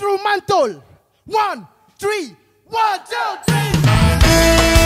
through mantle. One, three, one, two, three.